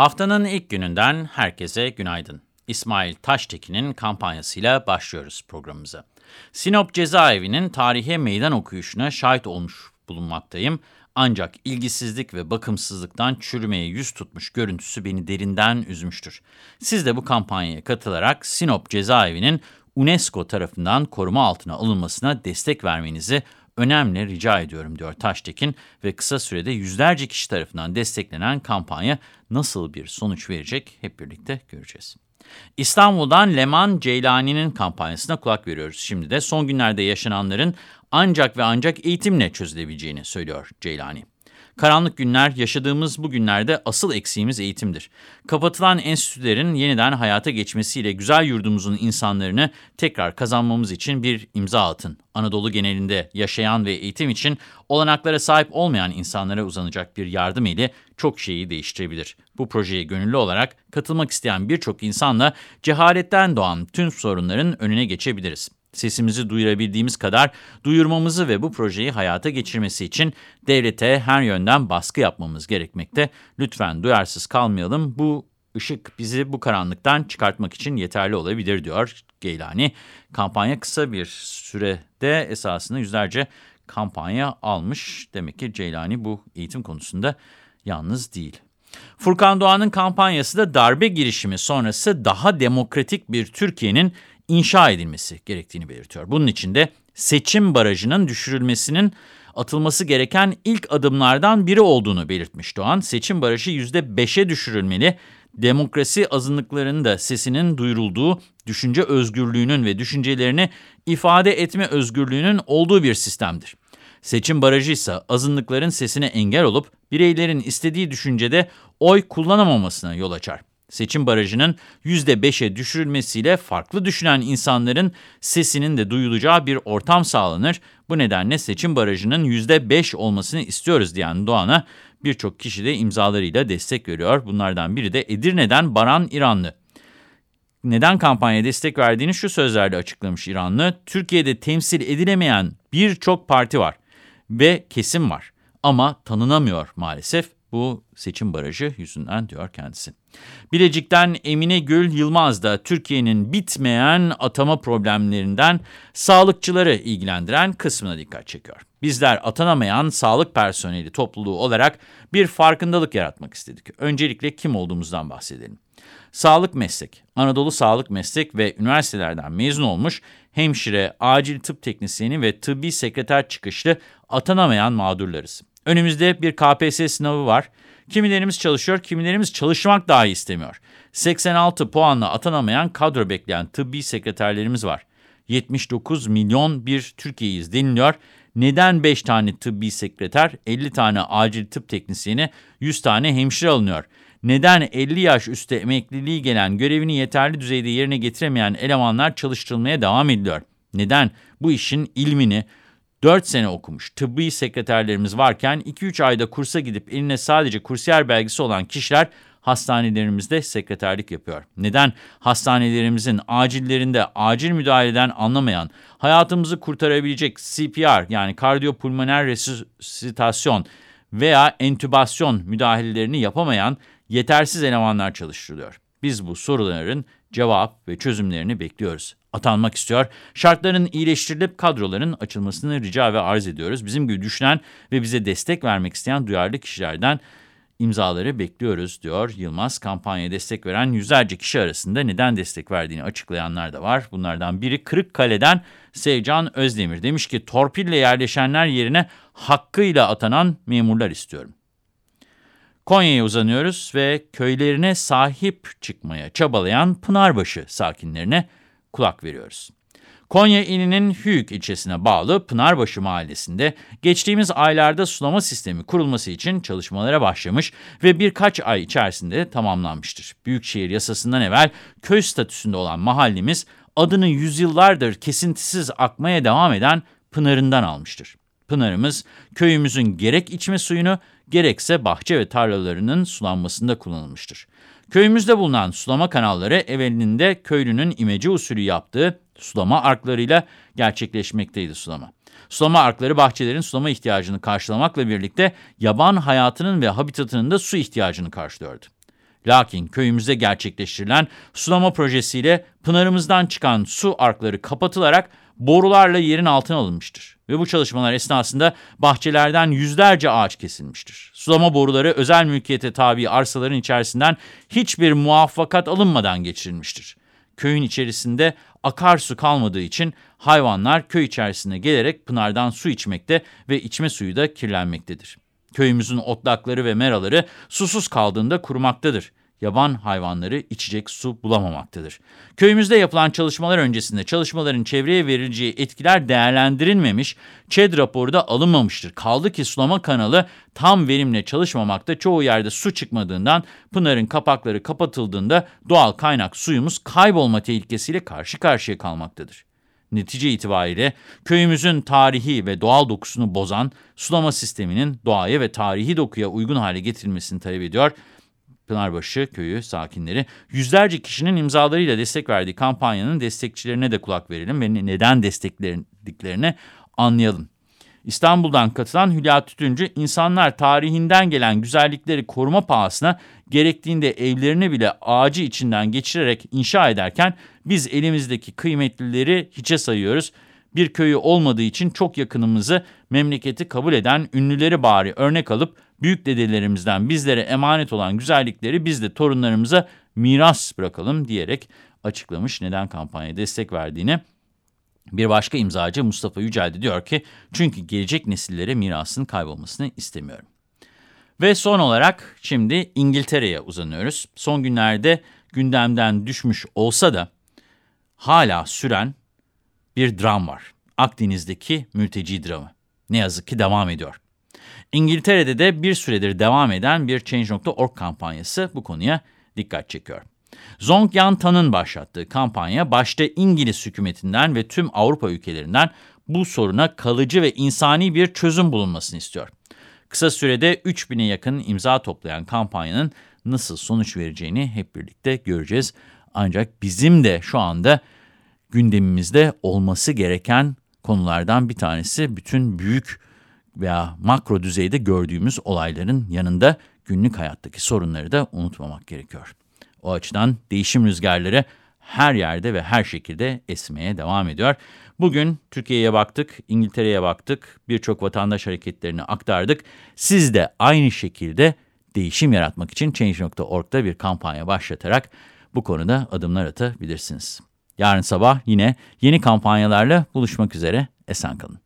Haftanın ilk gününden herkese günaydın. İsmail Taştekin'in kampanyasıyla başlıyoruz programımıza. Sinop Cezaevi'nin tarihe meydan okuyuşuna şahit olmuş bulunmaktayım. Ancak ilgisizlik ve bakımsızlıktan çürümeye yüz tutmuş görüntüsü beni derinden üzmüştür. Siz de bu kampanyaya katılarak Sinop Cezaevi'nin UNESCO tarafından koruma altına alınmasına destek vermenizi önemli rica ediyorum diyor Taştekin ve kısa sürede yüzlerce kişi tarafından desteklenen kampanya nasıl bir sonuç verecek hep birlikte göreceğiz. İstanbul'dan Leman Ceylani'nin kampanyasına kulak veriyoruz. Şimdi de son günlerde yaşananların ancak ve ancak eğitimle çözülebileceğini söylüyor Ceylani. Karanlık günler yaşadığımız bu günlerde asıl eksiğimiz eğitimdir. Kapatılan enstitülerin yeniden hayata geçmesiyle güzel yurdumuzun insanlarını tekrar kazanmamız için bir imza atın. Anadolu genelinde yaşayan ve eğitim için olanaklara sahip olmayan insanlara uzanacak bir yardım eli çok şeyi değiştirebilir. Bu projeye gönüllü olarak katılmak isteyen birçok insanla cehaletten doğan tüm sorunların önüne geçebiliriz. Sesimizi duyurabildiğimiz kadar duyurmamızı ve bu projeyi hayata geçirmesi için devlete her yönden baskı yapmamız gerekmekte. Lütfen duyarsız kalmayalım. Bu ışık bizi bu karanlıktan çıkartmak için yeterli olabilir diyor Geylani. Kampanya kısa bir sürede esasında yüzlerce kampanya almış. Demek ki Ceylani bu eğitim konusunda yalnız değil. Furkan Doğan'ın kampanyası da darbe girişimi sonrası daha demokratik bir Türkiye'nin inşa edilmesi gerektiğini belirtiyor. Bunun için de seçim barajının düşürülmesinin atılması gereken ilk adımlardan biri olduğunu belirtmiş Doğan. Seçim barajı %5'e düşürülmeli, demokrasi azınlıklarının da sesinin duyurulduğu, düşünce özgürlüğünün ve düşüncelerini ifade etme özgürlüğünün olduğu bir sistemdir. Seçim barajı ise azınlıkların sesine engel olup bireylerin istediği düşüncede oy kullanamamasına yol açar. Seçim barajının %5'e düşürülmesiyle farklı düşünen insanların sesinin de duyulacağı bir ortam sağlanır. Bu nedenle seçim barajının %5 olmasını istiyoruz diyen Doğan'a birçok kişi de imzalarıyla destek veriyor. Bunlardan biri de Edirne'den Baran İranlı. Neden kampanya destek verdiğini şu sözlerle açıklamış İranlı. Türkiye'de temsil edilemeyen birçok parti var ve kesim var ama tanınamıyor maalesef bu seçim barajı yüzünden diyor kendisi. Bilecik'ten Emine Gül Yılmaz da Türkiye'nin bitmeyen atama problemlerinden sağlıkçıları ilgilendiren kısmına dikkat çekiyor. Bizler atanamayan sağlık personeli topluluğu olarak bir farkındalık yaratmak istedik. Öncelikle kim olduğumuzdan bahsedelim. Sağlık meslek, Anadolu Sağlık Meslek ve üniversitelerden mezun olmuş hemşire, acil tıp teknisyeni ve tıbbi sekreter çıkışlı atanamayan mağdurlarız. Önümüzde bir KPSS sınavı var. Kimilerimiz çalışıyor, kimilerimiz çalışmak dahi istemiyor. 86 puanla atanamayan kadro bekleyen tıbbi sekreterlerimiz var. 79 milyon bir Türkiye'yiz deniliyor. Neden 5 tane tıbbi sekreter, 50 tane acil tıp teknisyeni, 100 tane hemşire alınıyor? Neden 50 yaş üstü emekliliği gelen görevini yeterli düzeyde yerine getiremeyen elemanlar çalıştırılmaya devam ediliyor? Neden bu işin ilmini, 4 sene okumuş tıbbi sekreterlerimiz varken 2-3 ayda kursa gidip eline sadece kursiyer belgesi olan kişiler hastanelerimizde sekreterlik yapıyor. Neden hastanelerimizin acillerinde acil müdahaleden anlamayan, hayatımızı kurtarabilecek CPR yani kardiyopulmoner resuscitasyon veya entübasyon müdahalelerini yapamayan yetersiz elemanlar çalıştırılıyor? Biz bu soruların cevap ve çözümlerini bekliyoruz atanmak istiyor. Şartların iyileştirilip kadroların açılmasını rica ve arz ediyoruz. Bizim gibi düşünen ve bize destek vermek isteyen duyarlı kişilerden imzaları bekliyoruz diyor Yılmaz. Kampanyaya destek veren yüzlerce kişi arasında neden destek verdiğini açıklayanlar da var. Bunlardan biri Kırıkkale'den Sevcan Özdemir. Demiş ki torpille yerleşenler yerine hakkıyla atanan memurlar istiyorum. Konya'ya uzanıyoruz ve köylerine sahip çıkmaya çabalayan Pınarbaşı sakinlerine kulak veriyoruz. Konya ilinin Hüyük ilçesine bağlı Pınarbaşı mahallesinde geçtiğimiz aylarda sulama sistemi kurulması için çalışmalara başlamış ve birkaç ay içerisinde tamamlanmıştır. Büyükşehir yasasından evvel köy statüsünde olan mahallemiz adını yüzyıllardır kesintisiz akmaya devam eden Pınar'ından almıştır. Pınarımız köyümüzün gerek içme suyunu gerekse bahçe ve tarlalarının sulanmasında kullanılmıştır. Köyümüzde bulunan sulama kanalları evvelinde köylünün imece usulü yaptığı sulama arklarıyla gerçekleşmekteydi sulama. Sulama arkları bahçelerin sulama ihtiyacını karşılamakla birlikte yaban hayatının ve habitatının da su ihtiyacını karşılıyordu. Lakin köyümüzde gerçekleştirilen sulama projesiyle pınarımızdan çıkan su arkları kapatılarak borularla yerin altına alınmıştır. Ve bu çalışmalar esnasında bahçelerden yüzlerce ağaç kesilmiştir. Sulama boruları özel mülkiyete tabi arsaların içerisinden hiçbir muvaffakat alınmadan geçirilmiştir. Köyün içerisinde akarsu kalmadığı için hayvanlar köy içerisine gelerek pınardan su içmekte ve içme suyu da kirlenmektedir. Köyümüzün otlakları ve meraları susuz kaldığında kurumaktadır yaban hayvanları içecek su bulamamaktadır. Köyümüzde yapılan çalışmalar öncesinde çalışmaların çevreye verileceği etkiler değerlendirilmemiş, ÇED raporu da alınmamıştır. Kaldı ki sulama kanalı tam verimle çalışmamakta, çoğu yerde su çıkmadığından Pınar'ın kapakları kapatıldığında doğal kaynak suyumuz kaybolma tehlikesiyle karşı karşıya kalmaktadır. Netice itibariyle köyümüzün tarihi ve doğal dokusunu bozan sulama sisteminin doğaya ve tarihi dokuya uygun hale getirilmesini talep ediyor Pınarbaşı köyü sakinleri yüzlerce kişinin imzalarıyla destek verdiği kampanyanın destekçilerine de kulak verelim ve neden desteklediklerini anlayalım. İstanbul'dan katılan Hülya Tütüncü, insanlar tarihinden gelen güzellikleri koruma pahasına gerektiğinde evlerini bile ağacı içinden geçirerek inşa ederken biz elimizdeki kıymetlileri hiçe sayıyoruz. Bir köyü olmadığı için çok yakınımızı memleketi kabul eden ünlüleri bari örnek alıp büyük dedelerimizden bizlere emanet olan güzellikleri biz de torunlarımıza miras bırakalım diyerek açıklamış neden kampanyaya destek verdiğini. Bir başka imzacı Mustafa Yücel de diyor ki çünkü gelecek nesillere mirasın kaybolmasını istemiyorum. Ve son olarak şimdi İngiltere'ye uzanıyoruz. Son günlerde gündemden düşmüş olsa da hala süren bir dram var. Akdeniz'deki mülteci dramı. Ne yazık ki devam ediyor. İngiltere'de de bir süredir devam eden bir Change.org kampanyası bu konuya dikkat çekiyor. Zong Yan Tan'ın başlattığı kampanya başta İngiliz hükümetinden ve tüm Avrupa ülkelerinden bu soruna kalıcı ve insani bir çözüm bulunmasını istiyor. Kısa sürede 3000'e yakın imza toplayan kampanyanın nasıl sonuç vereceğini hep birlikte göreceğiz. Ancak bizim de şu anda gündemimizde olması gereken konulardan bir tanesi bütün büyük veya makro düzeyde gördüğümüz olayların yanında günlük hayattaki sorunları da unutmamak gerekiyor. O açıdan değişim rüzgarları her yerde ve her şekilde esmeye devam ediyor. Bugün Türkiye'ye baktık, İngiltere'ye baktık, birçok vatandaş hareketlerini aktardık. Siz de aynı şekilde değişim yaratmak için Change.org'da bir kampanya başlatarak bu konuda adımlar atabilirsiniz. Yarın sabah yine yeni kampanyalarla buluşmak üzere. Esen kalın.